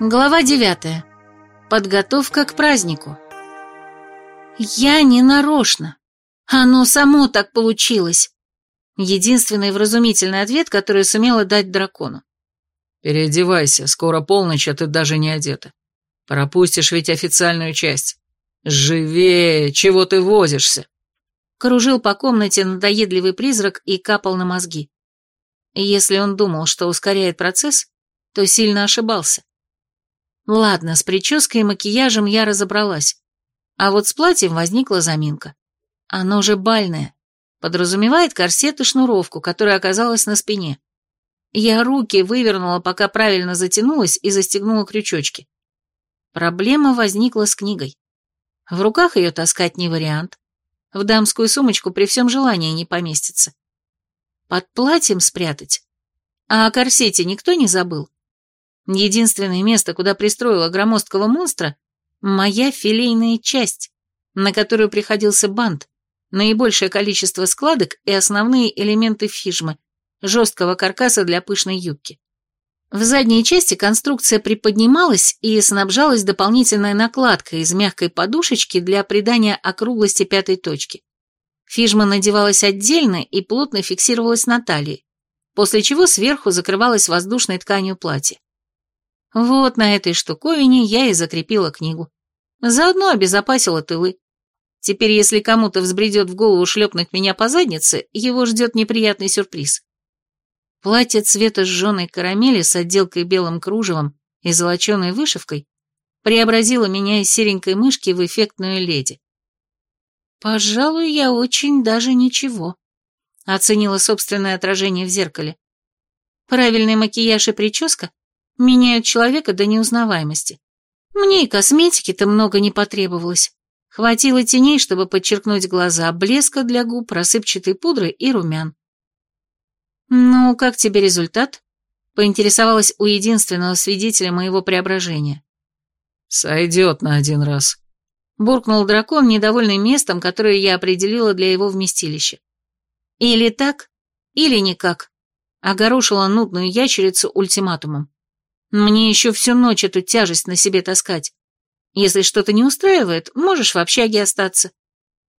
Глава девятая. Подготовка к празднику. Я не нарочно. Оно само так получилось. Единственный вразумительный ответ, который сумела дать дракону. «Переодевайся, скоро полночь, а ты даже не одета. Пропустишь ведь официальную часть. Живее, чего ты возишься?» Кружил по комнате надоедливый призрак и капал на мозги. Если он думал, что ускоряет процесс, то сильно ошибался. Ладно, с прической и макияжем я разобралась. А вот с платьем возникла заминка. Оно же бальное. Подразумевает корсет и шнуровку, которая оказалась на спине. Я руки вывернула, пока правильно затянулась и застегнула крючочки. Проблема возникла с книгой. В руках ее таскать не вариант. В дамскую сумочку при всем желании не поместится. Под платьем спрятать? А о корсете никто не забыл? Единственное место, куда пристроила громоздкого монстра — моя филейная часть, на которую приходился бант, наибольшее количество складок и основные элементы фижмы, жесткого каркаса для пышной юбки. В задней части конструкция приподнималась и снабжалась дополнительной накладкой из мягкой подушечки для придания округлости пятой точки. Фижма надевалась отдельно и плотно фиксировалась на талии, после чего сверху закрывалась воздушной тканью платья. Вот на этой штуковине я и закрепила книгу. Заодно обезопасила тылы. Теперь, если кому-то взбредет в голову шлепнуть меня по заднице, его ждет неприятный сюрприз. Платье цвета сжженной карамели с отделкой белым кружевом и золоченой вышивкой преобразило меня из серенькой мышки в эффектную леди. Пожалуй, я очень даже ничего. Оценила собственное отражение в зеркале. Правильный макияж и прическа меняют человека до неузнаваемости. Мне и косметики-то много не потребовалось. Хватило теней, чтобы подчеркнуть глаза, блеска для губ, рассыпчатой пудры и румян. «Ну, как тебе результат?» — поинтересовалась у единственного свидетеля моего преображения. «Сойдет на один раз», — буркнул дракон, недовольный местом, которое я определила для его вместилища. «Или так, или никак», — огорошила нудную ящерицу ультиматумом. Мне еще всю ночь эту тяжесть на себе таскать. Если что-то не устраивает, можешь в общаге остаться».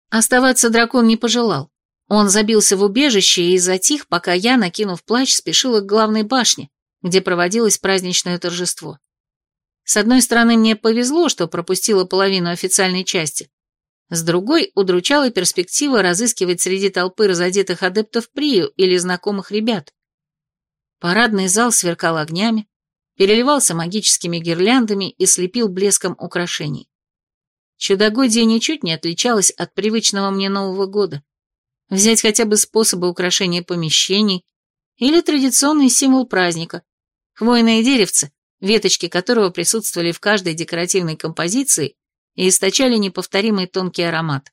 Оставаться дракон не пожелал. Он забился в убежище и затих, пока я, накинув плащ, спешила к главной башне, где проводилось праздничное торжество. С одной стороны, мне повезло, что пропустила половину официальной части. С другой, удручала перспектива разыскивать среди толпы разодетых адептов Прию или знакомых ребят. Парадный зал сверкал огнями, переливался магическими гирляндами и слепил блеском украшений. Чудогодие ничуть не отличалось от привычного мне Нового года. Взять хотя бы способы украшения помещений или традиционный символ праздника – хвойное деревце, веточки которого присутствовали в каждой декоративной композиции и источали неповторимый тонкий аромат.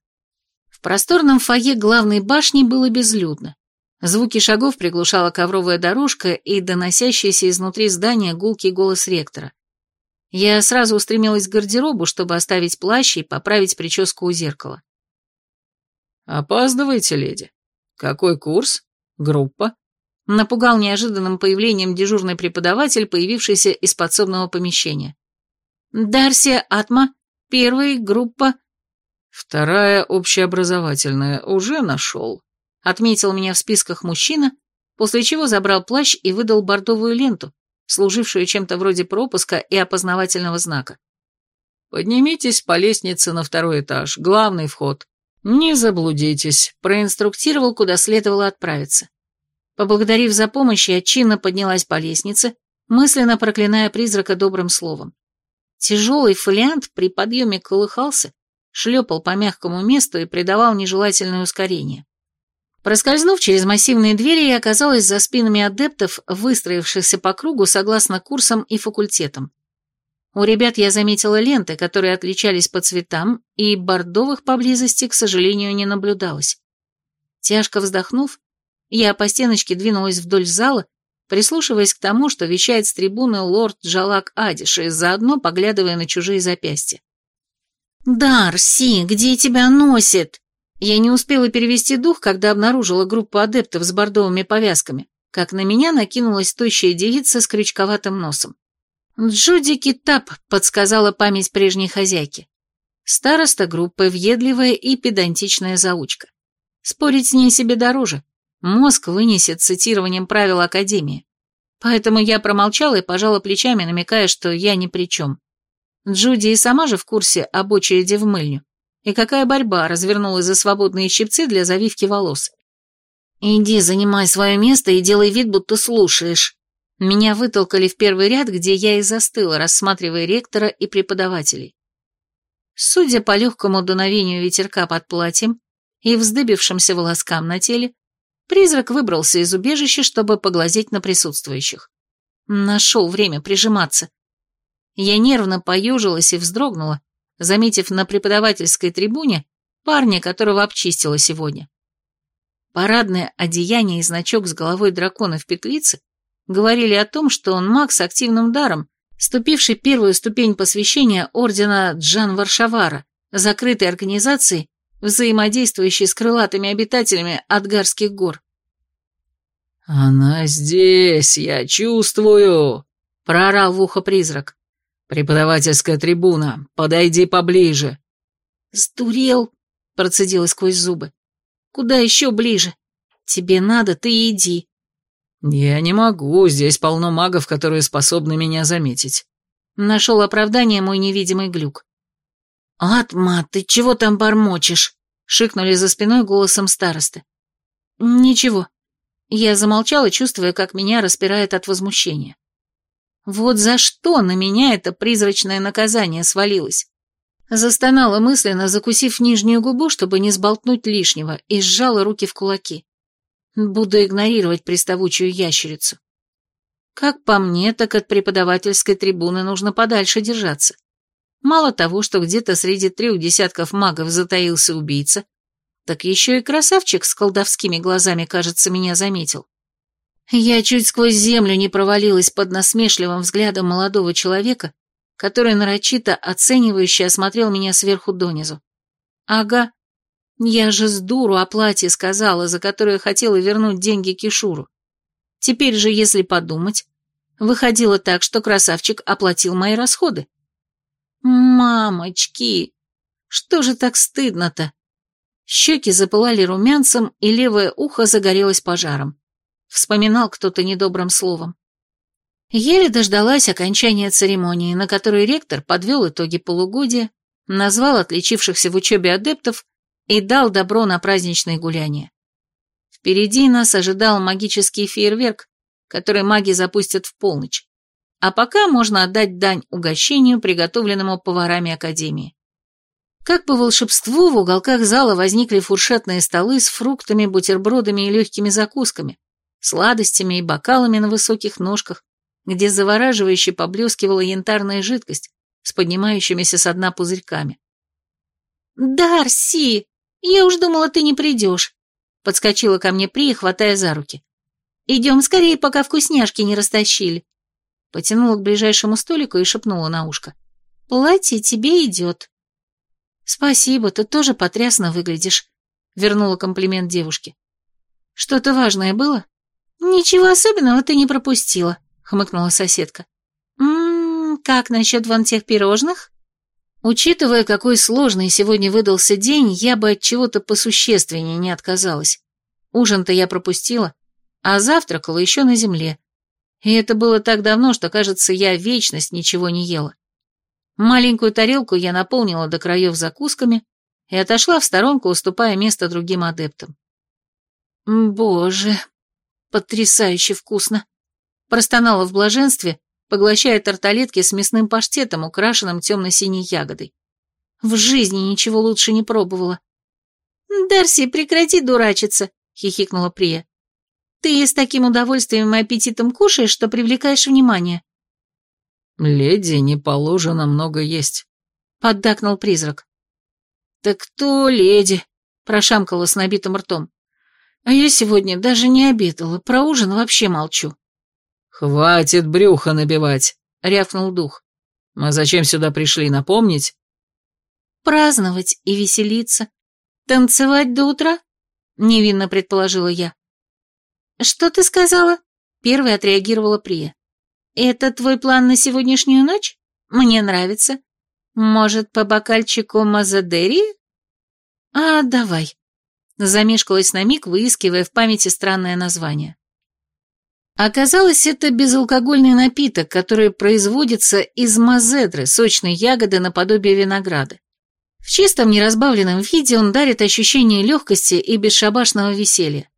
В просторном фойе главной башни было безлюдно. Звуки шагов приглушала ковровая дорожка и доносящийся изнутри здания гулкий голос ректора. Я сразу устремилась к гардеробу, чтобы оставить плащ и поправить прическу у зеркала. «Опаздываете, леди? Какой курс? Группа?» Напугал неожиданным появлением дежурный преподаватель, появившийся из подсобного помещения. «Дарсия Атма, первая группа...» «Вторая общеобразовательная, уже нашел», отметил меня в списках мужчина, после чего забрал плащ и выдал бордовую ленту, служившую чем-то вроде пропуска и опознавательного знака. «Поднимитесь по лестнице на второй этаж, главный вход. Не заблудитесь», проинструктировал, куда следовало отправиться. Поблагодарив за помощь, я чинно поднялась по лестнице, мысленно проклиная призрака добрым словом. Тяжелый фолиант при подъеме колыхался, шлепал по мягкому месту и придавал нежелательное ускорение. Проскользнув через массивные двери, я оказалась за спинами адептов, выстроившихся по кругу согласно курсам и факультетам. У ребят я заметила ленты, которые отличались по цветам, и бордовых поблизости, к сожалению, не наблюдалось. Тяжко вздохнув, я по стеночке двинулась вдоль зала, прислушиваясь к тому, что вещает с трибуны лорд Джалак Адиш, заодно поглядывая на чужие запястья. «Дарси, где тебя носит?» Я не успела перевести дух, когда обнаружила группу адептов с бордовыми повязками, как на меня накинулась тощая девица с крючковатым носом. Джуди Китап подсказала память прежней хозяйки. Староста группы въедливая и педантичная заучка. Спорить с ней себе дороже. Мозг вынесет цитированием правил Академии. Поэтому я промолчала и пожала плечами, намекая, что я ни при чем. Джуди и сама же в курсе об очереди в мыльню. И какая борьба развернулась за свободные щипцы для завивки волос. «Иди, занимай свое место и делай вид, будто слушаешь». Меня вытолкали в первый ряд, где я и застыла, рассматривая ректора и преподавателей. Судя по легкому дуновению ветерка под платьем и вздыбившимся волоскам на теле, призрак выбрался из убежища, чтобы поглазеть на присутствующих. Нашел время прижиматься. Я нервно поежилась и вздрогнула, заметив на преподавательской трибуне парня, которого обчистила сегодня. Парадное одеяние и значок с головой дракона в петлице говорили о том, что он маг с активным даром, ступивший первую ступень посвящения ордена Джан Варшавара, закрытой организации, взаимодействующей с крылатыми обитателями Адгарских гор. «Она здесь, я чувствую!» — проорал в ухо призрак. «Преподавательская трибуна, подойди поближе». «Сдурел!» — процедила сквозь зубы. «Куда еще ближе? Тебе надо, ты иди». «Я не могу, здесь полно магов, которые способны меня заметить». Нашел оправдание мой невидимый глюк. «Атма, ты чего там бормочешь?» — шикнули за спиной голосом старосты. «Ничего». Я замолчала, чувствуя, как меня распирает от возмущения. Вот за что на меня это призрачное наказание свалилось? Застонала мысленно, закусив нижнюю губу, чтобы не сболтнуть лишнего, и сжала руки в кулаки. Буду игнорировать приставучую ящерицу. Как по мне, так от преподавательской трибуны нужно подальше держаться. Мало того, что где-то среди трех десятков магов затаился убийца, так еще и красавчик с колдовскими глазами, кажется, меня заметил. Я чуть сквозь землю не провалилась под насмешливым взглядом молодого человека, который нарочито оценивающе осмотрел меня сверху донизу. Ага, я же с дуру о платье сказала, за которое хотела вернуть деньги Кишуру. Теперь же, если подумать, выходило так, что красавчик оплатил мои расходы. Мамочки, что же так стыдно-то? Щеки запылали румянцем, и левое ухо загорелось пожаром. Вспоминал кто-то недобрым словом. Еле дождалась окончания церемонии, на которой ректор подвел итоги полугодия, назвал отличившихся в учебе адептов и дал добро на праздничные гуляния. Впереди нас ожидал магический фейерверк, который маги запустят в полночь. А пока можно отдать дань угощению, приготовленному поварами Академии. Как по волшебству, в уголках зала возникли фуршетные столы с фруктами, бутербродами и легкими закусками, сладостями и бокалами на высоких ножках, где завораживающе поблескивала янтарная жидкость с поднимающимися со дна пузырьками. «Дарси, я уж думала, ты не придешь», — подскочила ко мне Прия, хватая за руки. «Идем скорее, пока вкусняшки не растащили». Потянула к ближайшему столику и шепнула на ушко. «Платье тебе идет». «Спасибо, ты тоже потрясно выглядишь», — вернула комплимент девушке. «Что-то важное было?» «Ничего особенного ты не пропустила», — хмыкнула соседка. «Ммм, как насчет вон тех пирожных?» Учитывая, какой сложный сегодня выдался день, я бы от чего-то посущественнее не отказалась. Ужин-то я пропустила, а завтракала еще на земле. И это было так давно, что, кажется, я вечность ничего не ела. Маленькую тарелку я наполнила до краев закусками и отошла в сторонку, уступая место другим адептам. Боже, Потрясающе вкусно. Простонала в блаженстве, поглощая тарталетки с мясным паштетом, украшенным темно-синей ягодой. В жизни ничего лучше не пробовала. «Дарси, прекрати дурачиться», — хихикнула Прия. «Ты с таким удовольствием и аппетитом кушаешь, что привлекаешь внимание». «Леди не положено много есть», — поддакнул призрак. «Так кто леди?» — прошамкала с набитым ртом. А я сегодня даже не обедала, про ужин вообще молчу. «Хватит брюхо набивать», — рявкнул дух. «Мы зачем сюда пришли, напомнить?» «Праздновать и веселиться. Танцевать до утра?» — невинно предположила я. «Что ты сказала?» — первой отреагировала Прия. «Это твой план на сегодняшнюю ночь? Мне нравится. Может, по бокальчику Мазадерии?» «А, давай». Замешкалась на миг, выискивая в памяти странное название. Оказалось, это безалкогольный напиток, который производится из мазедры, сочной ягоды наподобие винограда. В чистом неразбавленном виде он дарит ощущение легкости и бесшабашного веселья.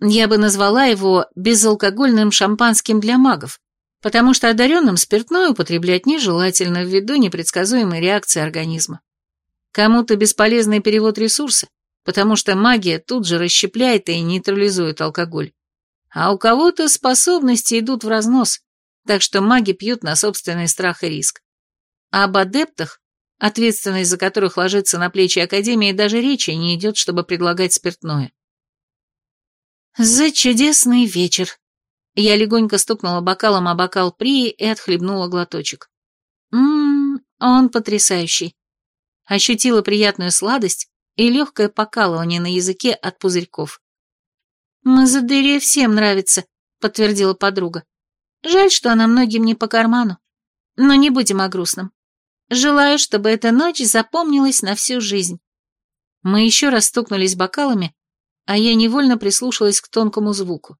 Я бы назвала его безалкогольным шампанским для магов, потому что одаренным спиртное употреблять нежелательно ввиду непредсказуемой реакции организма. Кому-то бесполезный перевод ресурса, потому что магия тут же расщепляет и нейтрализует алкоголь а у кого-то способности идут в разнос, так что маги пьют на собственный страх и риск. А об адептах, ответственность за которых ложится на плечи Академии, даже речи не идет, чтобы предлагать спиртное. «За чудесный вечер!» Я легонько стукнула бокалом о бокал Прии и отхлебнула глоточек. «Ммм, он потрясающий!» Ощутила приятную сладость и легкое покалывание на языке от пузырьков. «Мазадыре всем нравится», — подтвердила подруга. «Жаль, что она многим не по карману. Но не будем о грустном. Желаю, чтобы эта ночь запомнилась на всю жизнь». Мы еще раз стукнулись бокалами, а я невольно прислушалась к тонкому звуку.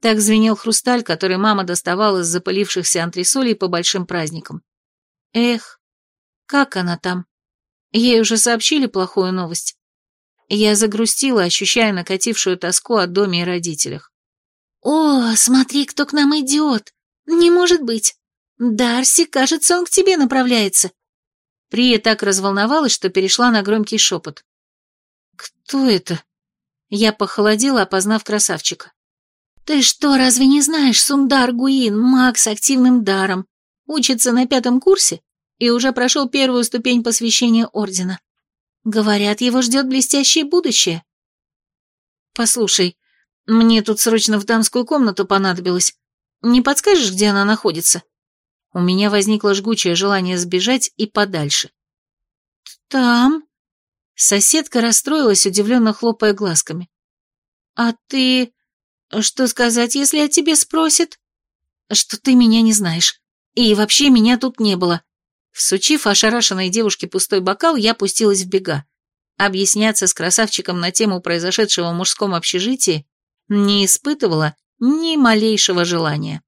Так звенел хрусталь, который мама доставала из запылившихся антресолей по большим праздникам. Эх, как она там? Ей уже сообщили плохую новость. Я загрустила, ощущая накатившую тоску о доме и родителях. «О, смотри, кто к нам идет! Не может быть! Дарси, кажется, он к тебе направляется!» Прия так разволновалась, что перешла на громкий шепот. «Кто это?» Я похолодела, опознав красавчика. «Ты что, разве не знаешь, Сундар Гуин, маг с активным даром, учится на пятом курсе и уже прошел первую ступень посвящения Ордена. Говорят, его ждет блестящее будущее. Послушай, мне тут срочно в дамскую комнату понадобилось. Не подскажешь, где она находится? У меня возникло жгучее желание сбежать и подальше. Там? Соседка расстроилась, удивленно хлопая глазками. А ты... Что сказать, если о тебе спросят? Что ты меня не знаешь. И вообще меня тут не было. Всучив ошарашенной девушке пустой бокал, я пустилась в бега. Объясняться с красавчиком на тему произошедшего в мужском общежитии не испытывала ни малейшего желания.